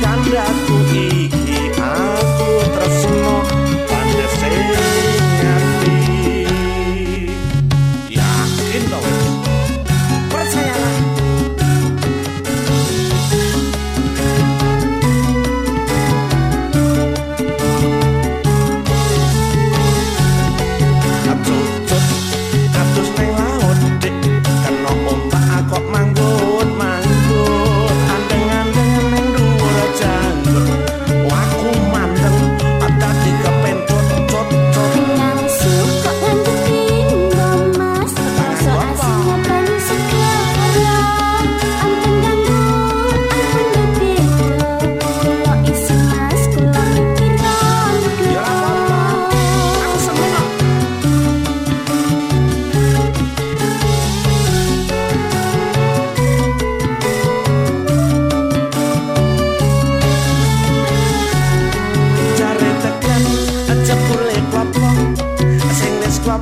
kandaku ini.